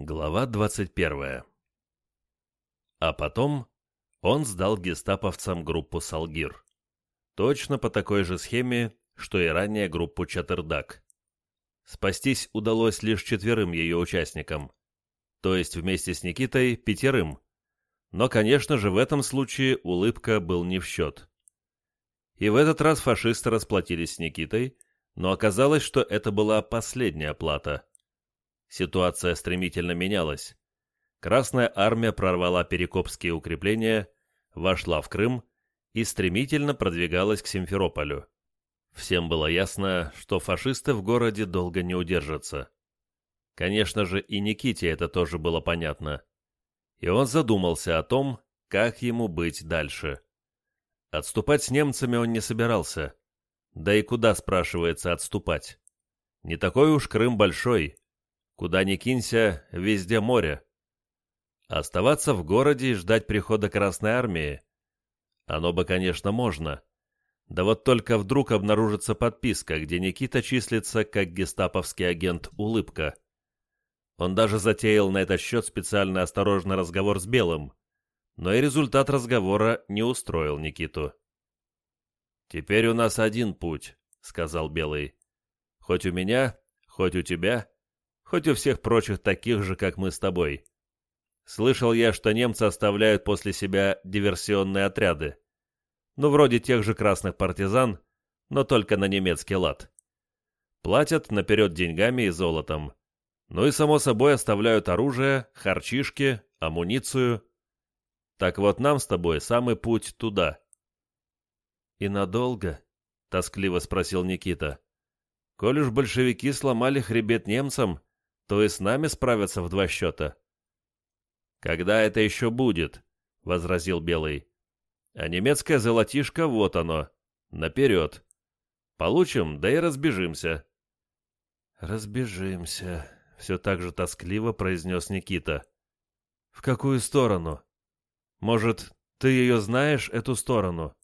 Глава 21 А потом он сдал гестаповцам группу «Салгир». Точно по такой же схеме, что и ранее группу «Чатырдак». Спастись удалось лишь четверым ее участникам, то есть вместе с Никитой пятерым. Но, конечно же, в этом случае улыбка был не в счет. И в этот раз фашисты расплатились с Никитой, но оказалось, что это была последняя плата – Ситуация стремительно менялась. Красная армия прорвала Перекопские укрепления, вошла в Крым и стремительно продвигалась к Симферополю. Всем было ясно, что фашисты в городе долго не удержатся. Конечно же, и Никите это тоже было понятно. И он задумался о том, как ему быть дальше. Отступать с немцами он не собирался. Да и куда, спрашивается, отступать? Не такой уж Крым большой, Куда ни кинься, везде море. Оставаться в городе и ждать прихода Красной Армии? Оно бы, конечно, можно. Да вот только вдруг обнаружится подписка, где Никита числится как гестаповский агент «Улыбка». Он даже затеял на этот счет специально осторожный разговор с Белым, но и результат разговора не устроил Никиту. «Теперь у нас один путь», — сказал Белый. «Хоть у меня, хоть у тебя, хоть у всех прочих таких же, как мы с тобой. Слышал я, что немцы оставляют после себя диверсионные отряды. Ну, вроде тех же красных партизан, но только на немецкий лад. Платят наперед деньгами и золотом. Ну и, само собой, оставляют оружие, харчишки, амуницию. Так вот нам с тобой самый путь туда. «И надолго?» — тоскливо спросил Никита. «Коль уж большевики сломали хребет немцам, то и с нами справятся в два счета». «Когда это еще будет?» — возразил Белый. «А немецкое золотишко вот оно. Наперед. Получим, да и разбежимся». «Разбежимся», — все так же тоскливо произнес Никита. «В какую сторону? Может, ты ее знаешь, эту сторону?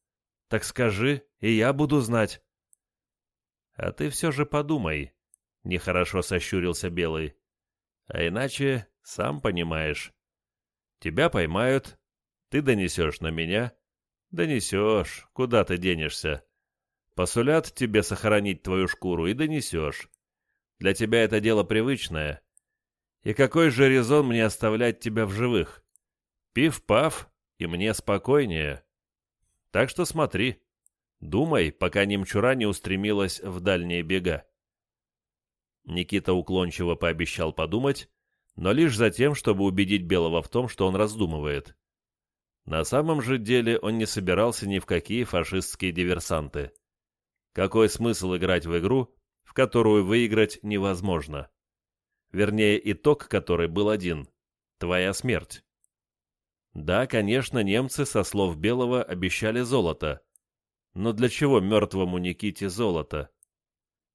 Так скажи, и я буду знать». «А ты все же подумай», Нехорошо сощурился Белый. А иначе, сам понимаешь. Тебя поймают, ты донесешь на меня. Донесешь, куда ты денешься. Посулят тебе сохранить твою шкуру и донесешь. Для тебя это дело привычное. И какой же резон мне оставлять тебя в живых? Пив-пав, и мне спокойнее. Так что смотри, думай, пока немчура не устремилась в дальние бега. Никита уклончиво пообещал подумать, но лишь за тем, чтобы убедить Белого в том, что он раздумывает. На самом же деле он не собирался ни в какие фашистские диверсанты. Какой смысл играть в игру, в которую выиграть невозможно? Вернее, итог которой был один – твоя смерть. Да, конечно, немцы, со слов Белого, обещали золото. Но для чего мертвому Никите золото?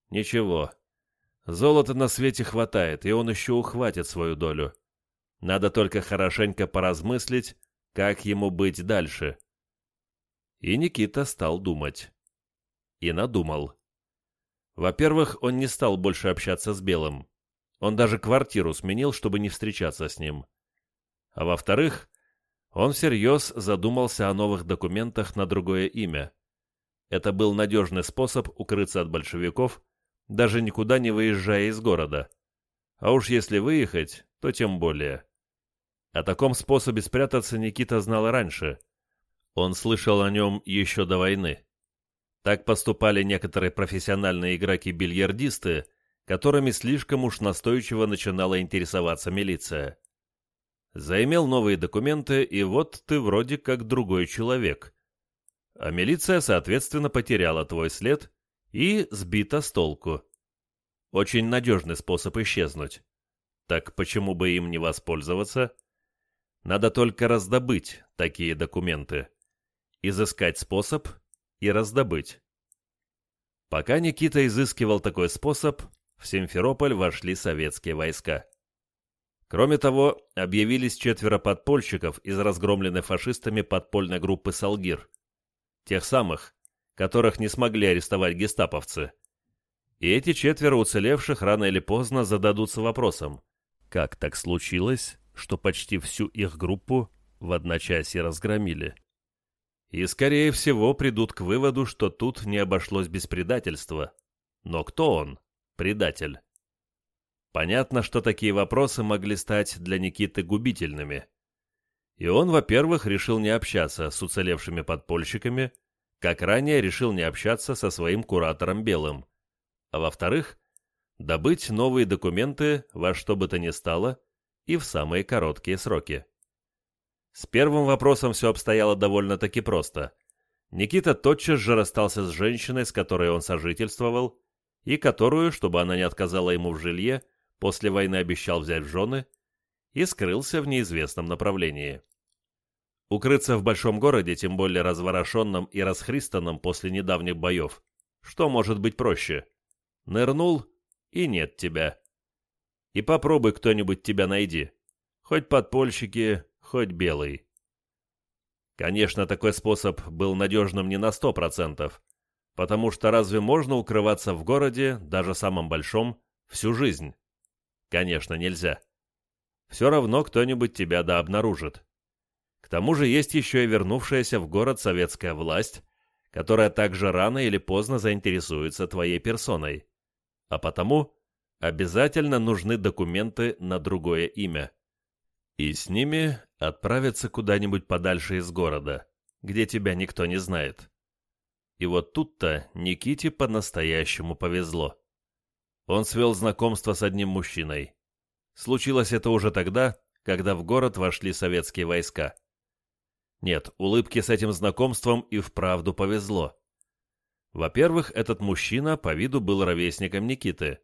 Ничего, Золота на свете хватает, и он еще ухватит свою долю. Надо только хорошенько поразмыслить, как ему быть дальше. И Никита стал думать. И надумал. Во-первых, он не стал больше общаться с Белым. Он даже квартиру сменил, чтобы не встречаться с ним. А во-вторых, он всерьез задумался о новых документах на другое имя. Это был надежный способ укрыться от большевиков даже никуда не выезжая из города. А уж если выехать, то тем более. О таком способе спрятаться Никита знал раньше. Он слышал о нем еще до войны. Так поступали некоторые профессиональные игроки-бильярдисты, которыми слишком уж настойчиво начинала интересоваться милиция. Заимел новые документы, и вот ты вроде как другой человек. А милиция, соответственно, потеряла твой след и сбита с толку. Очень надежный способ исчезнуть. Так почему бы им не воспользоваться? Надо только раздобыть такие документы. Изыскать способ и раздобыть. Пока Никита изыскивал такой способ, в Симферополь вошли советские войска. Кроме того, объявились четверо подпольщиков из разгромленной фашистами подпольной группы «Салгир». Тех самых, которых не смогли арестовать гестаповцы. И эти четверо уцелевших рано или поздно зададутся вопросом, Как так случилось, что почти всю их группу в одночасье разгромили? И, скорее всего, придут к выводу, что тут не обошлось без предательства. Но кто он, предатель? Понятно, что такие вопросы могли стать для Никиты губительными. И он, во-первых, решил не общаться с уцелевшими подпольщиками, как ранее решил не общаться со своим куратором Белым. А во-вторых, добыть новые документы во что бы то ни стало и в самые короткие сроки. С первым вопросом все обстояло довольно-таки просто. Никита тотчас же расстался с женщиной, с которой он сожительствовал, и которую, чтобы она не отказала ему в жилье, после войны обещал взять в жены, и скрылся в неизвестном направлении. Укрыться в большом городе, тем более разворошенном и расхристанном после недавних боев, что может быть проще? Нырнул, и нет тебя. И попробуй кто-нибудь тебя найди. Хоть подпольщики, хоть белый. Конечно, такой способ был надежным не на сто процентов, потому что разве можно укрываться в городе, даже самом большом, всю жизнь? Конечно, нельзя. Все равно кто-нибудь тебя да обнаружит. Тому же есть еще и вернувшаяся в город советская власть, которая также рано или поздно заинтересуется твоей персоной. А потому обязательно нужны документы на другое имя. И с ними отправиться куда-нибудь подальше из города, где тебя никто не знает. И вот тут-то Никите по-настоящему повезло. Он свел знакомство с одним мужчиной. Случилось это уже тогда, когда в город вошли советские войска. Нет, улыбки с этим знакомством и вправду повезло. Во-первых, этот мужчина по виду был ровесником Никиты,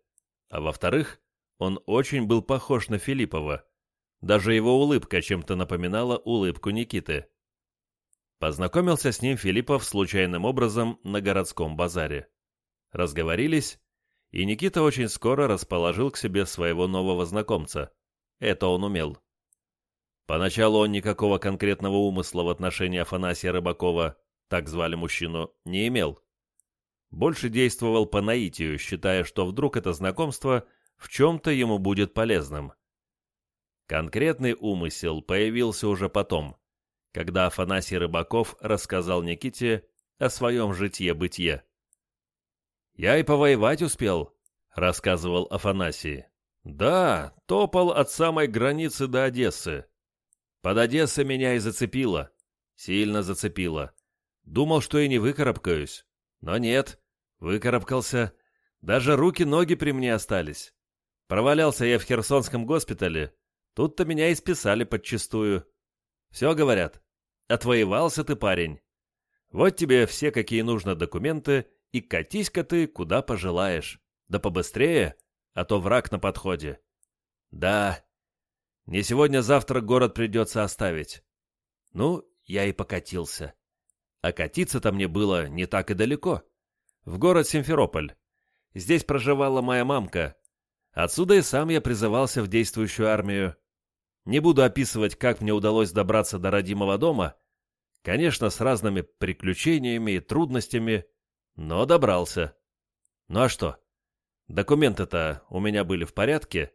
а во-вторых, он очень был похож на Филиппова, даже его улыбка чем-то напоминала улыбку Никиты. Познакомился с ним Филиппов случайным образом на городском базаре. Разговорились, и Никита очень скоро расположил к себе своего нового знакомца. Это он умел. Поначалу он никакого конкретного умысла в отношении Афанасия Рыбакова, так звали мужчину, не имел. Больше действовал по наитию, считая, что вдруг это знакомство в чем-то ему будет полезным. Конкретный умысел появился уже потом, когда Афанасий Рыбаков рассказал Никите о своем житье-бытие. «Я и повоевать успел», — рассказывал Афанасий. «Да, топал от самой границы до Одессы. Под Одессой меня и зацепило. Сильно зацепило. Думал, что и не выкарабкаюсь. Но нет, выкарабкался. Даже руки-ноги при мне остались. Провалялся я в Херсонском госпитале, Тут-то меня и списали подчистую. Все говорят. Отвоевался ты, парень. Вот тебе все, какие нужно документы, и катись-ка ты, куда пожелаешь. Да побыстрее, а то враг на подходе. Да, не сегодня-завтра город придется оставить. Ну, я и покатился. А катиться-то мне было не так и далеко. В город Симферополь. Здесь проживала моя мамка. Отсюда и сам я призывался в действующую армию. Не буду описывать, как мне удалось добраться до родимого дома. Конечно, с разными приключениями и трудностями, но добрался. Ну а что? Документы-то у меня были в порядке.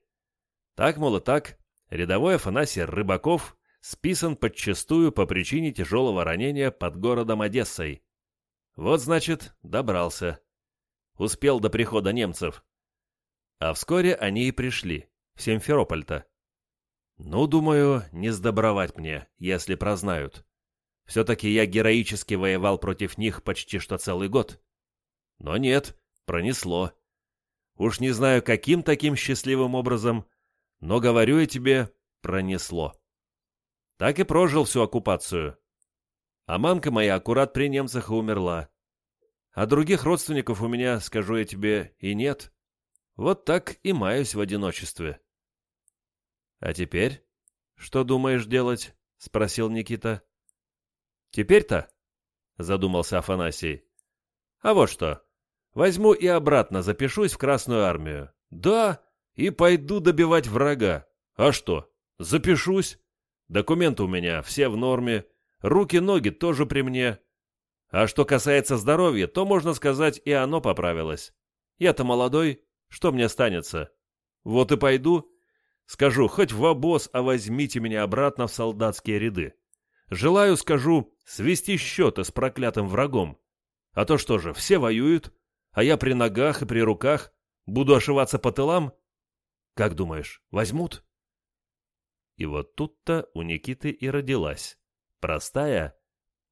Так, мол, и так, рядовой Афанасий Рыбаков списан подчастую по причине тяжелого ранения под городом Одессой. Вот, значит, добрался. Успел до прихода немцев. А вскоре они и пришли, в Симферополь-то. Ну, думаю, не сдобровать мне, если прознают. Все-таки я героически воевал против них почти что целый год. Но нет, пронесло. Уж не знаю, каким таким счастливым образом, но, говорю я тебе, пронесло. Так и прожил всю оккупацию. А мамка моя аккурат при немцах и умерла. А других родственников у меня, скажу я тебе, и нет. Вот так и маюсь в одиночестве. «А теперь? Что думаешь делать?» — спросил Никита. «Теперь-то?» — задумался Афанасий. «А вот что. Возьму и обратно запишусь в Красную Армию. Да, и пойду добивать врага. А что? Запишусь. Документы у меня все в норме, руки-ноги тоже при мне. А что касается здоровья, то, можно сказать, и оно поправилось. Я-то молодой, что мне останется? Вот и пойду, Скажу, хоть в обоз, а возьмите меня обратно в солдатские ряды. Желаю, скажу, свести счеты с проклятым врагом. А то что же, все воюют, а я при ногах и при руках буду ошиваться по тылам? Как думаешь, возьмут? И вот тут-то у Никиты и родилась. Простая,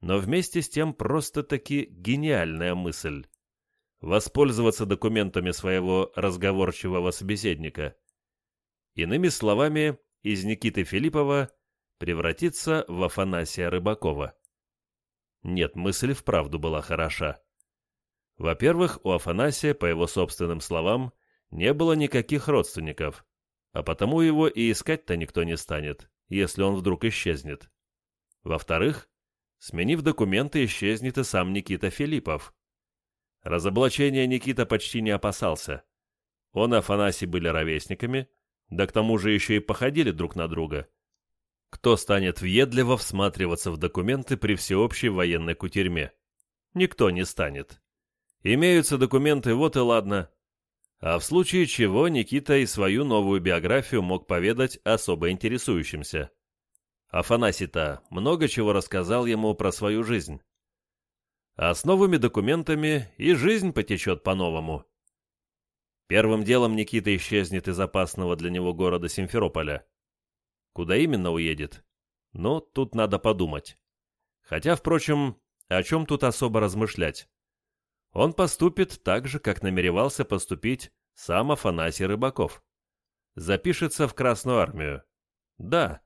но вместе с тем просто-таки гениальная мысль. Воспользоваться документами своего разговорчивого собеседника. Иными словами, из Никиты Филиппова превратиться в Афанасия Рыбакова. Нет, мысль вправду была хороша. Во-первых, у Афанасия, по его собственным словам, не было никаких родственников, а потому его и искать-то никто не станет, если он вдруг исчезнет. Во-вторых, сменив документы, исчезнет и сам Никита Филиппов. Разоблачения Никита почти не опасался. Он и Афанасий были ровесниками, да к тому же еще и походили друг на друга. Кто станет въедливо всматриваться в документы при всеобщей военной кутерьме? Никто не станет. Имеются документы, вот и ладно. А в случае чего Никита и свою новую биографию мог поведать особо интересующимся. Афанасий-то много чего рассказал ему про свою жизнь. А с новыми документами и жизнь потечет по-новому. Первым делом Никита исчезнет из опасного для него города Симферополя. Куда именно уедет? Ну, тут надо подумать. Хотя, впрочем, о чем тут особо размышлять? Он поступит так же, как намеревался поступить сам Афанасий Рыбаков. Запишется в Красную Армию. Да,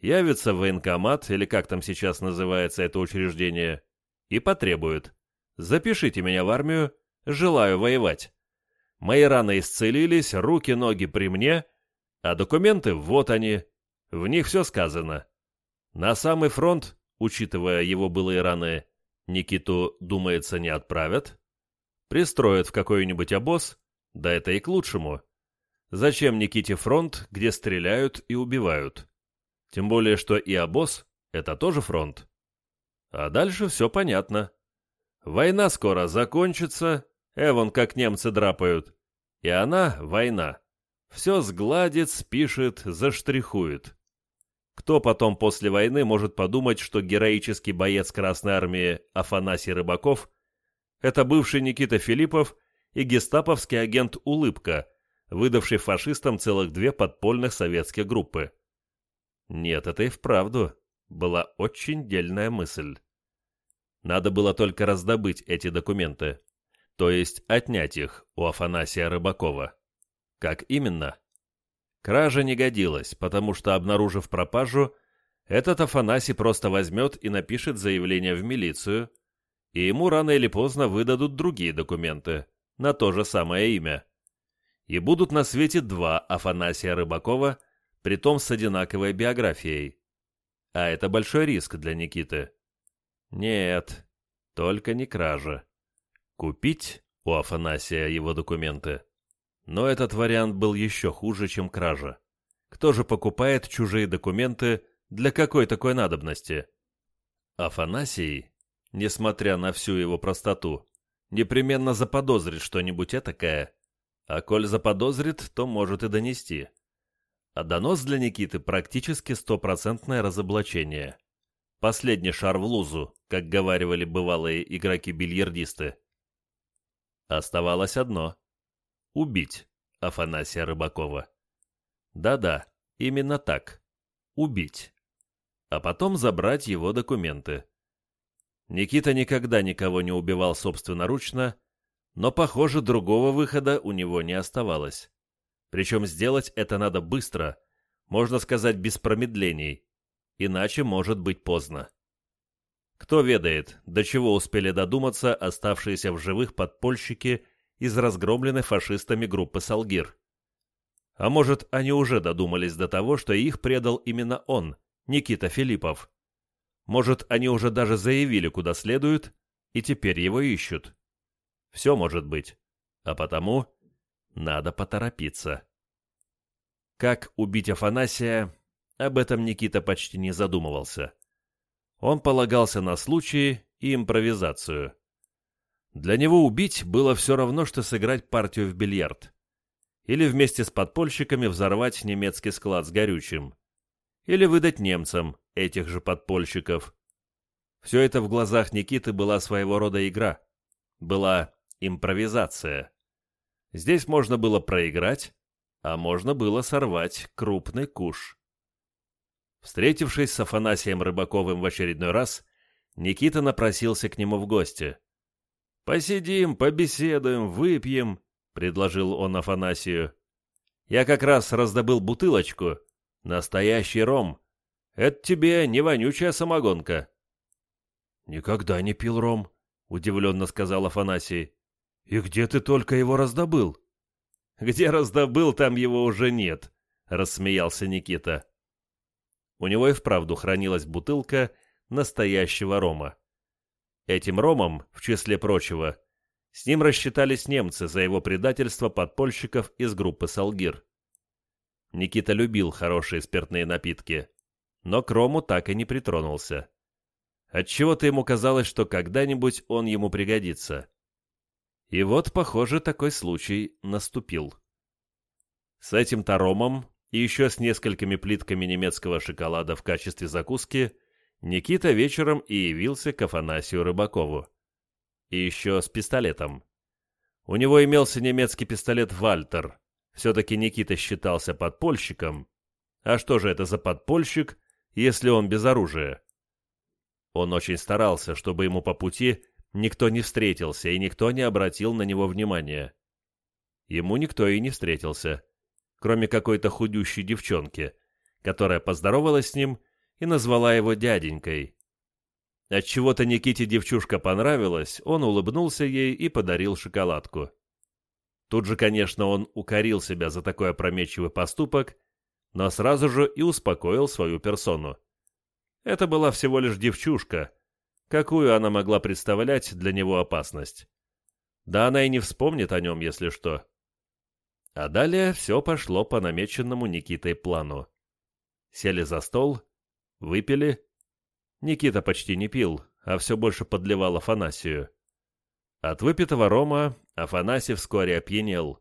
явится в военкомат, или как там сейчас называется это учреждение, и потребует. Запишите меня в армию, желаю воевать. Мои раны исцелились, руки-ноги при мне, а документы вот они, в них все сказано. На самый фронт, учитывая его былые раны, Никиту, думается, не отправят. Пристроят в какой-нибудь обоз, да это и к лучшему. Зачем Никите фронт, где стреляют и убивают? Тем более, что и обоз — это тоже фронт. А дальше все понятно. Война скоро закончится, эвон как немцы драпают. И она, война, все сгладит, спишет, заштрихует. Кто потом после войны может подумать, что героический боец Красной Армии Афанасий Рыбаков – это бывший Никита Филиппов и гестаповский агент «Улыбка», выдавший фашистам целых две подпольных советские группы? Нет, это и вправду была очень дельная мысль. Надо было только раздобыть эти документы, то есть отнять их у Афанасия Рыбакова. Как именно? Кража не годилась, потому что, обнаружив пропажу, этот Афанасий просто возьмет и напишет заявление в милицию, и ему рано или поздно выдадут другие документы на то же самое имя. И будут на свете два Афанасия Рыбакова, притом с одинаковой биографией. А это большой риск для Никиты. Нет, только не кража. Купить у Афанасия его документы но этот вариант был еще хуже, чем кража. Кто же покупает чужие документы для какой такой надобности? Афанасий, несмотря на всю его простоту, непременно заподозрит что-нибудь этакое, а коль заподозрит, то может и донести. А донос для Никиты практически стопроцентное разоблачение. Последний шар в лузу, как говаривали бывалые игроки-бильярдисты. Оставалось одно — Убить Афанасия Рыбакова. Да-да, именно так. Убить. А потом забрать его документы. Никита никогда никого не убивал собственноручно, но, похоже, другого выхода у него не оставалось. Причем сделать это надо быстро, можно сказать, без промедлений, иначе может быть поздно. Кто ведает, до чего успели додуматься оставшиеся в живых подпольщики из разгромленной фашистами группы «Салгир». А может, они уже додумались до того, что их предал именно он, Никита Филиппов. Может, они уже даже заявили, куда следует, и теперь его ищут. Все может быть. А потому надо поторопиться. Как убить Афанасия, об этом Никита почти не задумывался. Он полагался на случаи и импровизацию. Для него убить было все равно, что сыграть партию в бильярд. или вместе с подпольщиками взорвать немецкий склад с горючим, или выдать немцам этих же подпольщиков. Все это в глазах Никиты была своего рода игра, была импровизация. Здесь можно было проиграть, а можно было сорвать крупный куш. Встретившись с Афанасием Рыбаковым в очередной раз, Никита напросился к нему в гости. «Посидим, побеседуем, выпьем», — предложил он Афанасию. «Я как раз раздобыл бутылочку. Настоящий ром. Это тебе не вонючая самогонка». «Никогда не пил ром», — удивленно сказал Афанасий. «И где ты только его раздобыл?» «Где раздобыл, там его уже нет», — рассмеялся Никита. У него и вправду хранилась бутылка настоящего рома. Этим ромом, в числе прочего, с ним рассчитались немцы за его предательство подпольщиков из группы «Салгир». Никита любил хорошие спиртные напитки, но к рому так и не притронулся. Отчего-то ему казалось, что когда-нибудь он ему пригодится. И вот, похоже, такой случай наступил. С этим таромом и еще с несколькими плитками немецкого шоколада в качестве закуски Никита вечером и явился к Афанасию Рыбакову. И еще с пистолетом. У него имелся немецкий пистолет «Вальтер». Все-таки Никита считался подпольщиком. А что же это за подпольщик, если он без оружия? Он очень старался, чтобы ему по пути никто не встретился и никто не обратил на него внимания. Ему никто и не встретился, кроме какой-то худющей девчонки, которая поздоровалась с ним и назвала его дяденькой. Отчего-то Никите девчушка понравилась, он улыбнулся ей и подарил шоколадку. Тут же, конечно, он укорил себя за такой опрометчивый поступок, но сразу же и успокоил свою персону. Это была всего лишь девчушка, какую она могла представлять для него опасность. Да она и не вспомнит о нем, если что. А далее все пошло по намеченному Никитой плану. Сели за стол, Выпили. Никита почти не пил, а все больше подливал Афанасию. От выпитого рома Афанасий вскоре опьянел,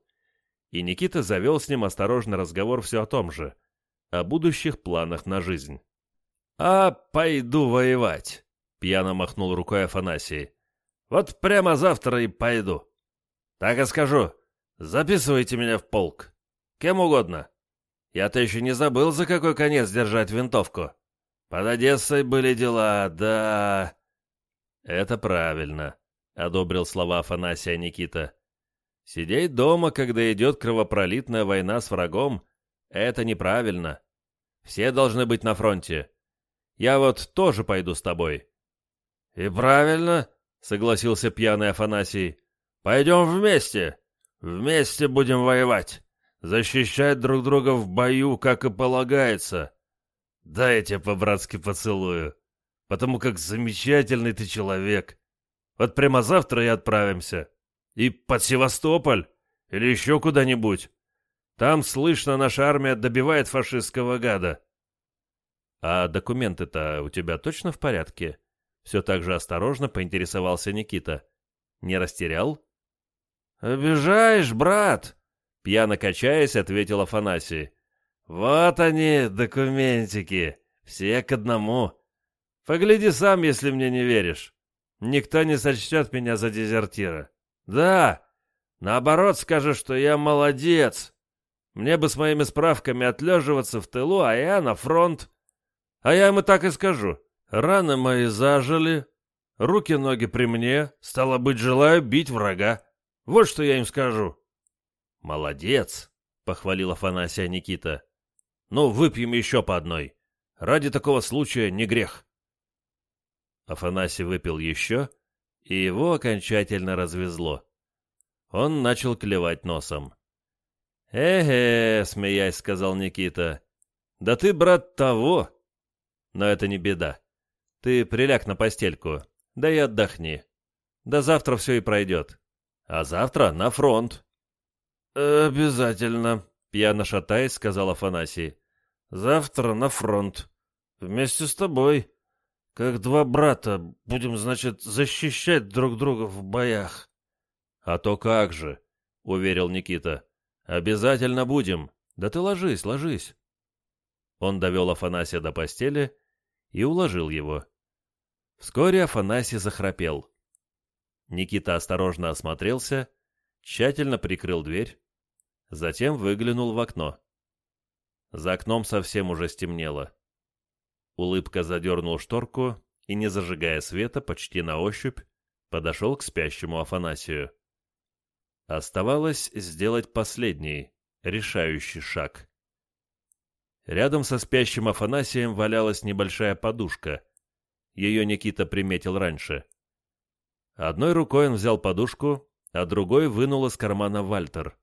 и Никита завел с ним осторожный разговор все о том же, о будущих планах на жизнь. «А пойду воевать», — пьяно махнул рукой Афанасий. «Вот прямо завтра и пойду. Так и скажу, записывайте меня в полк. Кем угодно. Я-то еще не забыл, за какой конец держать винтовку». Под Одессой были дела, да...» «Это правильно», — одобрил слова Афанасия Никита. «Сидеть дома, когда идет кровопролитная война с врагом, это неправильно. Все должны быть на фронте. Я вот тоже пойду с тобой». «И правильно», — согласился пьяный Афанасий. «Пойдем вместе. Вместе будем воевать. Защищать друг друга в бою, как и полагается. Дай я тебя по-братски поцелую, потому как замечательный ты человек. Вот прямо завтра и отправимся. И под Севастополь, или еще куда-нибудь. Там, слышно, наша армия добивает фашистского гада. А документы-то у тебя точно в порядке? Все так же осторожно поинтересовался Никита. Не растерял? «Обижаешь, брат!» Пьяно качаясь, ответил Афанасий. «Вот они, документики, все к одному. Погляди сам, если мне не веришь. Никто не сочтет меня за дезертира. Да, наоборот скажешь, что я молодец. Мне бы с моими справками отлеживаться в тылу, а я на фронт. А я им и так и скажу. Раны мои зажили, руки-ноги при мне, стало быть, желаю бить врага. Вот что я им скажу». «Молодец», — похвалил Афанасия Никита. Ну, выпьем еще по одной. Ради такого случая не грех. Афанасий выпил еще, и его окончательно развезло. Он начал клевать носом. «Эге», — смеясь, сказал Никита, — «да ты, брат, того!» «Но это не беда. Ты приляг на постельку, да и отдохни. До завтра все и пройдет. А завтра на фронт». «Обязательно», — пьяно шатаясь, сказал Афанасий. Завтра на фронт. Вместе с тобой. Как два брата будем, значит, защищать друг друга в боях. А то как же, уверил Никита. «Обязательно будем. Да ты ложись, ложись». Он довел Афанасия до постели и уложил его. Вскоре Афанасий захрапел. Никита осторожно осмотрелся, тщательно прикрыл дверь, затем выглянул в окно. За окном совсем уже стемнело. Улыбка задернул шторку и, не зажигая света, почти на ощупь, подошел к спящему Афанасию. Оставалось сделать последний, решающий шаг. Рядом со спящим Афанасием валялась небольшая подушка. Ее Никита приметил раньше. Одной рукой он взял подушку, а другой вынул из кармана Вальтер.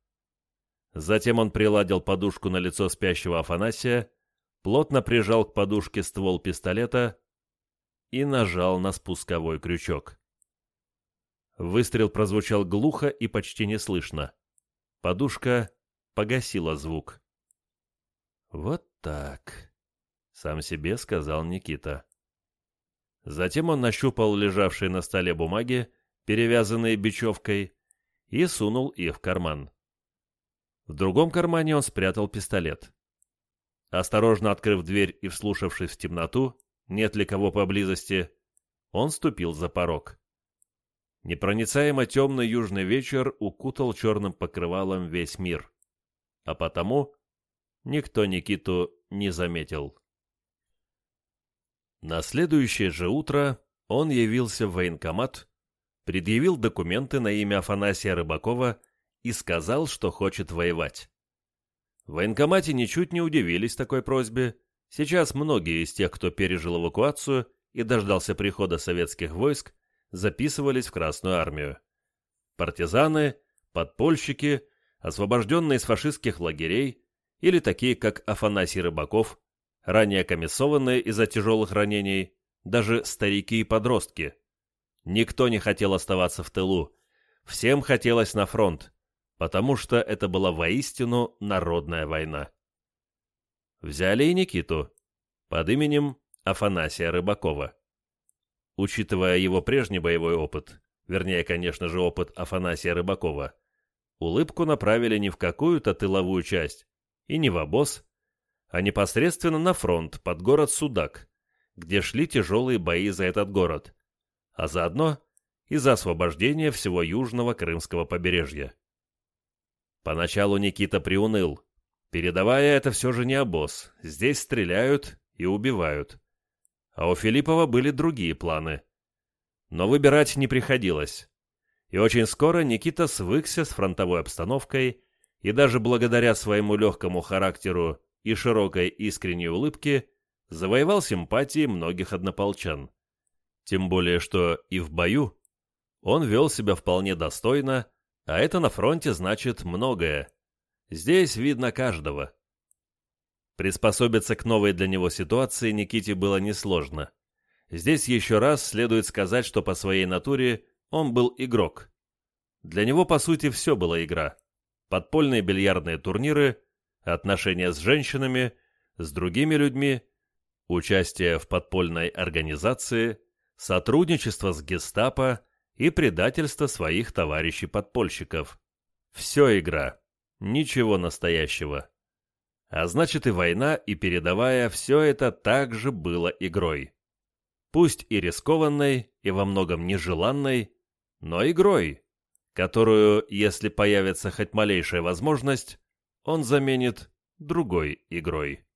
Затем он приладил подушку на лицо спящего Афанасия, плотно прижал к подушке ствол пистолета и нажал на спусковой крючок. Выстрел прозвучал глухо и почти неслышно. Подушка погасила звук. «Вот так», — сам себе сказал Никита. Затем он нащупал лежавшие на столе бумаги, перевязанные бечевкой, и сунул их в карман. В другом кармане он спрятал пистолет. Осторожно открыв дверь и вслушавшись в темноту, нет ли кого поблизости, он ступил за порог. Непроницаемо темный южный вечер укутал черным покрывалом весь мир, а потому никто Никиту не заметил. На следующее же утро он явился в военкомат, предъявил документы на имя Афанасия Рыбакова и сказал, что хочет воевать. В военкомате ничуть не удивились такой просьбе. Сейчас многие из тех, кто пережил эвакуацию и дождался прихода советских войск, записывались в Красную армию. Партизаны, подпольщики, освобожденные из фашистских лагерей или такие, как Афанасий Рыбаков, ранее комиссованные из-за тяжелых ранений, даже старики и подростки. Никто не хотел оставаться в тылу, всем хотелось на фронт, потому что это была воистину народная война. Взяли и Никиту под именем Афанасия Рыбакова. Учитывая его прежний боевой опыт, вернее, конечно же, опыт Афанасия Рыбакова, улыбку направили не в какую-то тыловую часть и не в обоз, а непосредственно на фронт под город Судак, где шли тяжелые бои за этот город, а заодно и за освобождение всего южного крымского побережья. Поначалу Никита приуныл. Передавая это все же не обоз. Здесь стреляют и убивают. А у Филиппова были другие планы. Но выбирать не приходилось. И очень скоро Никита свыкся с фронтовой обстановкой и даже благодаря своему легкому характеру и широкой искренней улыбке завоевал симпатии многих однополчан. Тем более, что и в бою он вел себя вполне достойно, а это на фронте значит многое. Здесь видно каждого. Приспособиться к новой для него ситуации Никите было несложно. Здесь еще раз следует сказать, что по своей натуре он был игрок. Для него, по сути, все была игра. Подпольные бильярдные турниры, отношения с женщинами, с другими людьми, участие в подпольной организации, сотрудничество с гестапо, и предательство своих товарищей-подпольщиков. Все игра, ничего настоящего. А значит и война, и передовая, все это также было игрой. Пусть и рискованной, и во многом нежеланной, но игрой, которую, если появится хоть малейшая возможность, он заменит другой игрой.